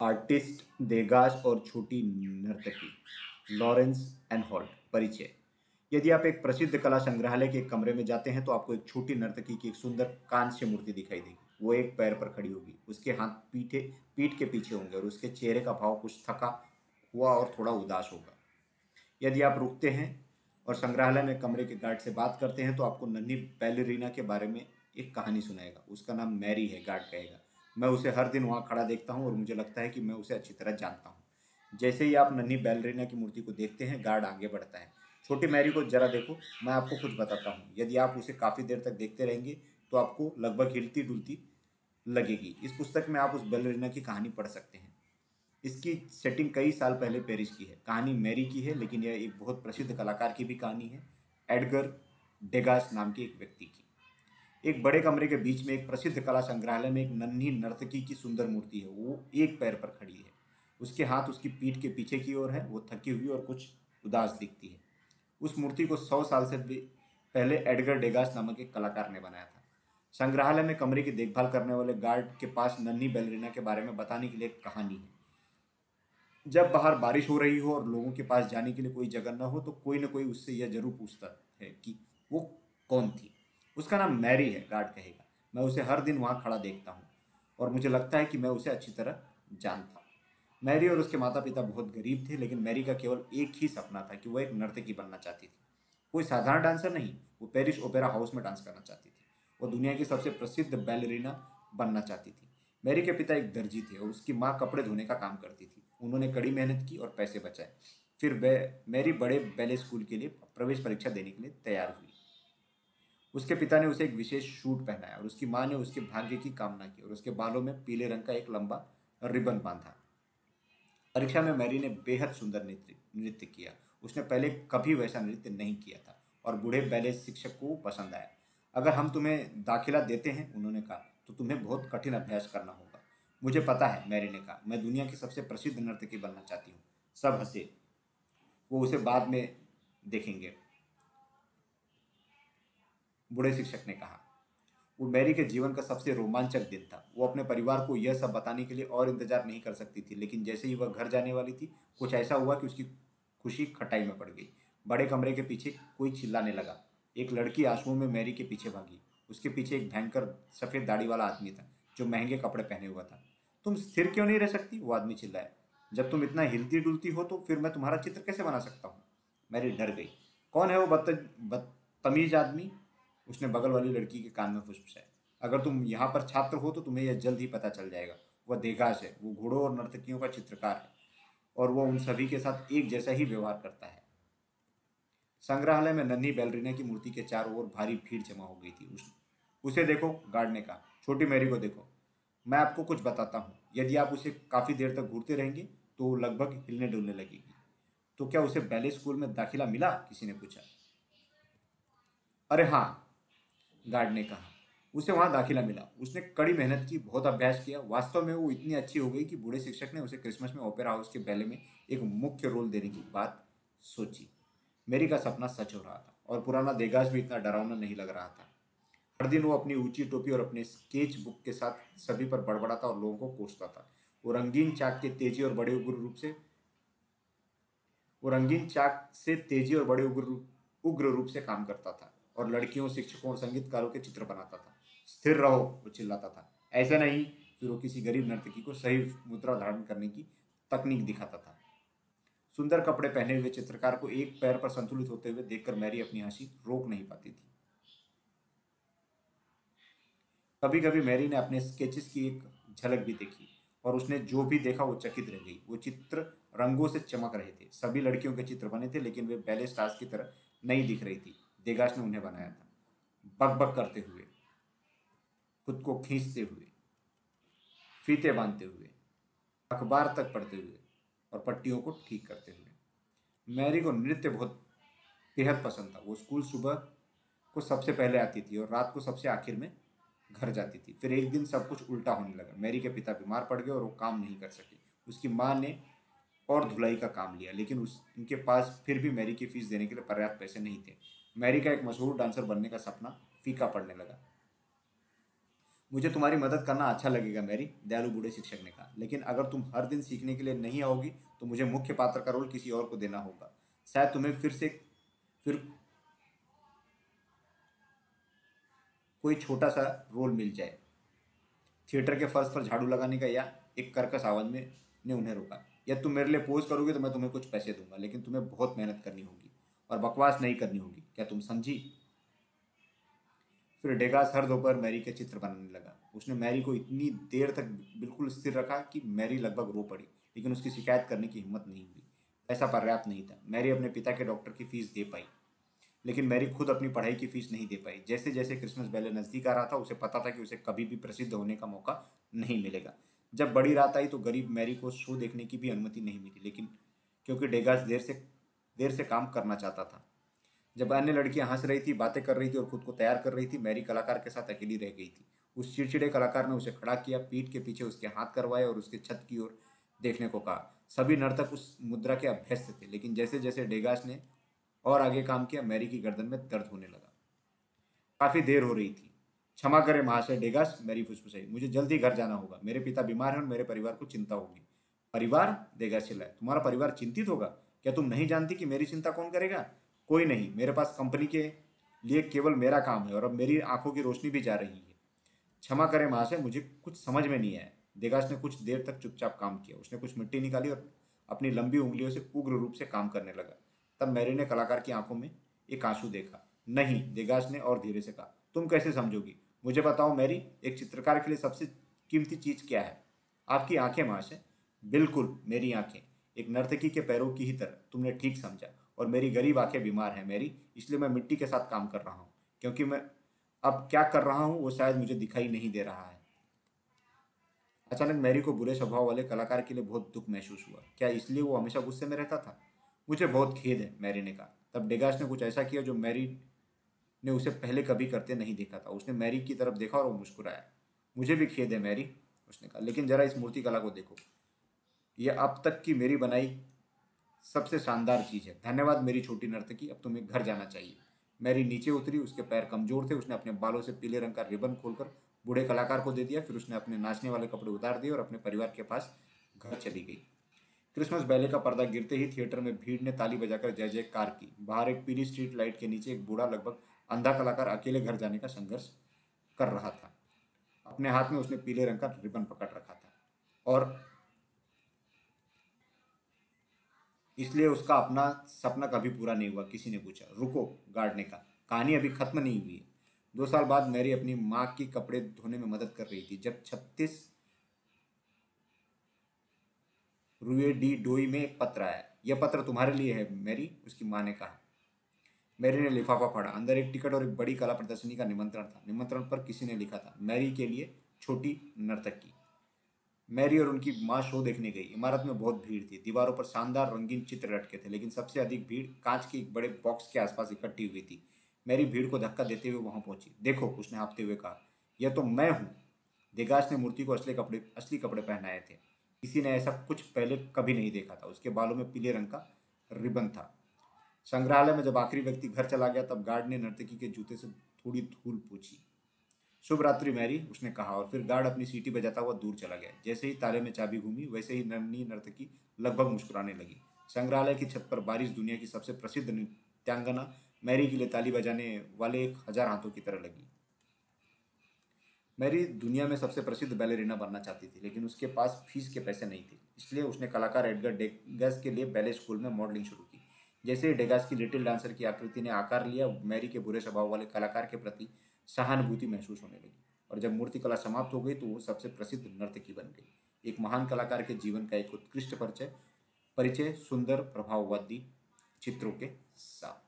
Artist देगाश और छोटी नर्तकी, लॉरेंस एंड हॉल्ट परिचय। यदि आप एक प्रसिद्ध कला संग्रहालय के कमरे में जाते हैं तो आपको एक छोटी नर्तकी की एक सुंदर कांस्य मूर्ति दिखाई देगी। वो एक पैर पर खड़ी होगी। उसके हाथ पीठे, पीठ के पीछे होंगे और उसके चेहरे का भाव कुछ थका हुआ और थोड़ा उदास होगा। यदि आप रुकते हैं और संग्रहालय में कमरे के गार्ड से बात करते हैं तो आपको नन्ही बैलरीना के बारे में एक कहानी सुनाएगा। उसका नाम मैरी है, गार्ड कहेगा। मैं उसे हर दिन वहाँ खड़ा देखता हूँ और मुझे लगता है कि मैं उसे अच्छी तरह जानता हूँ। जैसे ही आप नन्ही बैलरीना की मूर्ति को देखते हैं गार्ड आगे बढ़ता है। छोटी मैरी को जरा देखो, मैं आपको कुछ बताता हूँ। यदि आप उसे काफ़ी देर तक देखते रहेंगे तो आपको लगभग हिलती डुलती लगेगी। इस पुस्तक में आप उस बैलरीना की कहानी पढ़ सकते हैं। इसकी सेटिंग कई साल पहले पेरिस की है। कहानी मैरी की है, लेकिन यह एक बहुत प्रसिद्ध कलाकार की भी कहानी है। एडगर डेगास नाम के एक व्यक्ति की। एक बड़े कमरे के बीच में एक प्रसिद्ध कला संग्रहालय में एक नन्ही नर्तकी की सुंदर मूर्ति है, वो एक पैर पर खड़ी है। उसके हाथ उसकी पीठ के पीछे की ओर है, वो थकी हुई और कुछ उदास दिखती है। उस मूर्ति को सौ साल से पहले एडगर डेगास नामक एक कलाकार ने बनाया था। संग्रहालय में कमरे की देखभाल करने वाले गार्ड के पास नन्ही बैलरीना के बारे में बताने के लिए एक कहानी है। जब बाहर बारिश हो रही हो और लोगों के पास जाने के लिए कोई जगह न हो तो कोई ना कोई उससे यह ज़रूर पूछता है कि वो कौन थी? उसका नाम मैरी है, गार्ड कहेगा। मैं उसे हर दिन वहाँ खड़ा देखता हूँ और मुझे लगता है कि मैं उसे अच्छी तरह जानता हूँ। मैरी और उसके माता पिता बहुत गरीब थे, लेकिन मैरी का केवल एक ही सपना था कि वह एक नर्तकी बनना चाहती थी। कोई साधारण डांसर नहीं, वो पेरिस ओपेरा हाउस में डांस करना चाहती थी। वो दुनिया की सबसे प्रसिद्ध बैलरीना बनना चाहती थी। मैरी के पिता एक दर्जी थे और उसकी माँ कपड़े धोने का काम करती थी। उन्होंने कड़ी मेहनत की और पैसे बचाए। फिर वह मैरी बड़े बैले स्कूल के लिए प्रवेश परीक्षा देने के लिए तैयार हुई। उसके पिता ने उसे एक विशेष सूट पहनाया और उसकी माँ ने उसके भाग्य की कामना की और उसके बालों में पीले रंग का एक लंबा रिबन बांधा। परीक्षा में मैरी ने बेहद सुंदर नृत्य नृत्य किया। उसने पहले कभी वैसा नृत्य नहीं किया था और बूढ़े बैले शिक्षक को पसंद आया। अगर हम तुम्हें दाखिला देते हैं, उन्होंने कहा तो तुम्हें बहुत कठिन अभ्यास करना होगा। मुझे पता है, मैरी ने कहा, मैं दुनिया की सबसे प्रसिद्ध नर्तकी बनना चाहती हूँ। सब हंसे। वो उसे बाद में देखेंगे। बूढ़े शिक्षक ने कहा, वो मैरी के जीवन का सबसे रोमांचक दिन था। वो अपने परिवार को यह सब बताने के लिए और इंतज़ार नहीं कर सकती थी, लेकिन जैसे ही वह घर जाने वाली थी, कुछ ऐसा हुआ कि उसकी खुशी खटाई में पड़ गई। बड़े कमरे के पीछे कोई चिल्लाने लगा। एक लड़की आंसुओं में मैरी के पीछे भागी। उसके पीछे एक भयंकर सफ़ेद दाढ़ी वाला आदमी था, जो महँगे कपड़े पहने हुआ था। तुम स्थिर क्यों नहीं रह सकती? वो आदमी चिल्लाया। जब तुम इतना हिलती डुलती हो तो फिर मैं तुम्हारा चित्र कैसे बना सकता हूँ? मैरी डर गई। कौन है वो बदतमीज आदमी? उसने बगल वाली लड़की के कान में फुसफुसाया अगर तुम यहाँ पर छात्र हो तो तुम्हें यह जल्द ही पता चल जाएगा। वह देगाश है वो घोड़ों और नर्तकियों का चित्रकार है और वह उन सभी के साथ एक जैसा ही व्यवहार करता है। संग्रहालय में नन्ही बैलरीना की मूर्ति के चारों ओर भारी भीड़ जमा हो गई थी। उस, उसे देखो गार्ड ने कहा छोटी मैरी को देखो। मैं आपको कुछ बताता हूँ। यदि आप उसे काफ़ी देर तक घूरते रहेंगे तो लगभग हिलने डुलने लगेगी। तो क्या उसे बैले स्कूल में दाखिला मिला? किसी ने पूछा। अरे हाँ गार्ड ने कहा। उसे वहाँ दाखिला मिला। उसने कड़ी मेहनत की, बहुत अभ्यास किया। वास्तव में वो इतनी अच्छी हो गई कि बूढ़े शिक्षक ने उसे क्रिसमस में ओपेरा हाउस के बैले में एक मुख्य रोल देने की बात सोची। मेरी का सपना सच हो रहा था और पुराना देगाज भी इतना डरावना नहीं लग रहा था। हर दिन वो अपनी ऊँची टोपी और अपने स्केच बुक के साथ सभी पर बड़बड़ाता और लोगों को कोसता था। वो रंगीन चाक के तेज़ी और बड़े उग्र रूप से वो रंगीन चाक से तेज़ी और बड़े उग्र उग्र रूप से काम करता था। और लड़कियों, शिक्षकों और संगीतकारों के चित्र बनाता था। स्थिर रहो, वो चिल्लाता था। ऐसा नहीं फिर वो किसी गरीब नर्तकी को सही मुद्रा धारण करने की तकनीक दिखाता था। सुंदर कपड़े पहने हुए चित्रकार को एक पैर पर संतुलित होते हुए देखकर मैरी अपनी हँसी रोक नहीं पाती थी। कभी कभी मैरी ने अपने स्केचेस की एक झलक भी देखी और उसने जो भी देखा वो चकित रह गई। वो चित्र रंगों से चमक रहे थे। सभी लड़कियों के चित्र बने थे, लेकिन वे पहले स्टार्स की तरह नहीं दिख रही थी। देगाश ने उन्हें बनाया था। बक बक करते हुए, खुद को खींचते हुए, फीते बांधते हुए, अखबार तक पढ़ते हुए और पट्टियों को ठीक करते हुए। मैरी को नृत्य बहुत बेहद पसंद था। वो स्कूल सुबह को सबसे पहले आती थी और रात को सबसे आखिर में घर जाती थी। फिर एक दिन सब कुछ उल्टा होने लगा। मैरी के पिता बीमार पड़ गए और वो काम नहीं कर सके। उसकी माँ ने और धुलाई का काम लिया, लेकिन उस, उनके पास फिर भी मैरी की फ़ीस देने के लिए पर्याप्त पैसे नहीं थे। मैरी का एक मशहूर डांसर बनने का सपना फीका पड़ने लगा। मुझे तुम्हारी मदद करना अच्छा लगेगा, मैरी, दयालु बूढ़े शिक्षक ने कहा। लेकिन अगर तुम हर दिन सीखने के लिए नहीं आओगी तो मुझे मुख्य पात्र का रोल किसी और को देना होगा। शायद तुम्हें फिर से, फिर कोई छोटा सा रोल मिल जाए। थिएटर के फर्श पर झाड़ू लगाने का या एक कर्कश आवाज़ में, ने उन्हें रोका। या तुम मेरे लिए पोज करोगे तो मैं तुम्हें कुछ पैसे दूँगा, लेकिन तुम्हें बहुत मेहनत करनी होगी। और बकवास नहीं करनी होगी। क्या तुम समझी? फिर डेगास हर दोपहर मैरी के चित्र बनाने लगा। उसने मैरी को इतनी देर तक बिल्कुल स्थिर रखा कि मैरी लगभग रो पड़ी, लेकिन उसकी शिकायत करने की हिम्मत नहीं हुई। ऐसा पर्याप्त नहीं था। मैरी अपने पिता के डॉक्टर की फ़ीस दे पाई, लेकिन मैरी खुद अपनी पढ़ाई की फ़ीस नहीं दे पाई। जैसे जैसे क्रिसमस बैले नज़दीक आ रहा था, उसे पता था कि उसे कभी भी प्रसिद्ध होने का मौका नहीं मिलेगा। जब बड़ी रात आई तो गरीब मैरी को शो देखने की भी अनुमति नहीं मिली, लेकिन क्योंकि डेगास देर से देर से काम करना चाहता था। जब अन्य लड़कियाँ हंस रही थी, बातें कर रही थी और खुद को तैयार कर रही थी, मैरी कलाकार के साथ अकेली रह गई थी। उस चिड़चिड़े कलाकार ने उसे खड़ा किया, पीठ के पीछे उसके हाथ करवाए और उसके छत की ओर देखने को कहा। सभी नर्तक उस मुद्रा के अभ्यस्त थे, लेकिन जैसे जैसे डेगास ने और आगे काम किया, मैरी की गर्दन में दर्द होने लगा। काफ़ी देर हो रही थी। क्षमा करें महाशय, डेगास, मेरी फुसफुसाई, मुझे जल्दी घर जाना होगा। मेरे पिता बीमार हैं और मेरे परिवार को चिंता होगी। परिवार? डेगास चिल्लाए तुम्हारा परिवार चिंतित होगा? क्या तुम नहीं जानती कि मेरी चिंता कौन करेगा? कोई नहीं, मेरे पास कंपनी के लिए केवल मेरा काम है और अब मेरी आँखों की रोशनी भी जा रही है। क्षमा करें महाशय मुझे कुछ समझ में नहीं आया। देगास ने कुछ देर तक चुपचाप काम किया। उसने कुछ मिट्टी निकाली और अपनी लंबी उंगलियों से उग्र रूप से काम करने लगा। तब मैरी ने कलाकार की आँखों में एक आँसू देखा। नहीं, देगास ने और धीरे से कहा, तुम कैसे समझोगी? मुझे बताओ मैरी, एक चित्रकार के लिए सबसे कीमती चीज़ क्या है? आपकी आँखें महाशय बिल्कुल, मेरी आँखें। एक नर्तकी के पैरों की ही तरह। तुमने ठीक समझा। और मेरी गरीब आँखें बीमार हैं, मेरी। इसलिए मैं मिट्टी के साथ काम कर रहा हूँ। क्योंकि मैं अब क्या कर रहा हूँ, वो शायद मुझे दिखाई नहीं दे रहा है। अचानक मैरी को बुरे स्वभाव वाले कलाकार के लिए बहुत दुख महसूस हुआ। क्या इसलिए वो हमेशा गुस्से में रहता था? मुझे बहुत खेद है, मैरी ने कहा। तब डेगास ने कुछ ऐसा किया जो मैरी ने उसे पहले कभी करते नहीं देखा था। उसने मैरी की तरफ़ देखा और वो मुस्कुराया। मुझे भी खेद है, मैरी, उसने कहा। लेकिन जरा इस मूर्ति कला को देखो। यह अब तक की मेरी बनाई सबसे शानदार चीज़ है। धन्यवाद मेरी छोटी नर्तकी, अब तुम्हें घर जाना चाहिए। मैरी नीचे उतरी, उसके पैर कमज़ोर थे, उसने अपने बालों से पीले रंग का रिबन खोलकर बूढ़े कलाकार को दे दिया, फिर उसने अपने नाचने वाले कपड़े उतार दिए और अपने परिवार के पास घर चली गई। क्रिसमस बैले का पर्दा गिरते ही थिएटर में भीड़ ने ताली बजाकर जय जयकार की। बाहर एक पीली स्ट्रीट लाइट के नीचे एक बूढ़ा लगभग अंधा कलाकार अकेले घर जाने का संघर्ष कर रहा था। अपने हाथ में उसने पीले रंग का रिबन पकड़ रखा था और इसलिए उसका अपना सपना कभी पूरा नहीं हुआ, किसी ने पूछा, रुको गार्ड ने कहा कहानी अभी खत्म नहीं हुई है। दो साल बाद मैरी अपनी माँ की कपड़े धोने में मदद कर रही थी, जब छत्तीस रुए डी डोई में पत्र आया। यह पत्र तुम्हारे लिए है, मैरी उसकी माँ ने कहा। मैरी ने लिफाफा पढ़ा। अंदर एक टिकट और एक बड़ी कला प्रदर्शनी का निमंत्रण था। निमंत्रण पर किसी ने लिखा था, मैरी के लिए छोटी नर्तकी। मैरी और उनकी माँ शो देखने गई। इमारत में बहुत भीड़ थी। दीवारों पर शानदार रंगीन चित्र लटके थे, लेकिन सबसे अधिक भीड़ कांच के एक बड़े बॉक्स के आसपास इकट्ठी हुई थी। मैरी भीड़ को धक्का देते हुए वहाँ पहुँची। देखो, उसने हाँपते हुए कहा, यह तो मैं हूँ। देगाश ने मूर्ति को असली कपड़े असली कपड़े पहनाए थे। किसी ने ऐसा कुछ पहले कभी नहीं देखा था। उसके बालों में पीले रंग का रिबन था। संग्रहालय में जब आखिरी व्यक्ति घर चला गया, तब गार्ड ने नर्तकी के जूते से थोड़ी धूल पूछी। शुभ रात्रि मैरी, उसने कहा और फिर गार्ड अपनी सीटी बजाता हुआ दूर चला गया। जैसे ही ताले में चाबी घूमी, वैसे ही नन्ही नर्तकी लगभग मुस्कुराने लगी। संग्रहालय की छत पर बारिश दुनिया की सबसे प्रसिद्ध नृत्यांगना मैरी के लिए ताली बजाने वाले एक हज़ार हाथों की तरह लगी। मैरी दुनिया में सबसे प्रसिद्ध बैलेरिना बनना चाहती थी, लेकिन उसके पास फ़ीस के पैसे नहीं थे। इसलिए उसने कलाकार एडगर डेगस के लिए बैले स्कूल में मॉडलिंग शुरू की। जैसे ही डेगास की लिटिल डांसर की आकृति ने आकार लिया, मैरी के बुरे स्वभाव वाले कलाकार के प्रति सहानुभूति महसूस होने लगी और जब मूर्ति कला समाप्त हो गई तो वो सबसे प्रसिद्ध नर्तकी बन गई। एक महान कलाकार के जीवन का एक उत्कृष्ट परिचय परिचय सुंदर, प्रभाववादी चित्रों के साथ।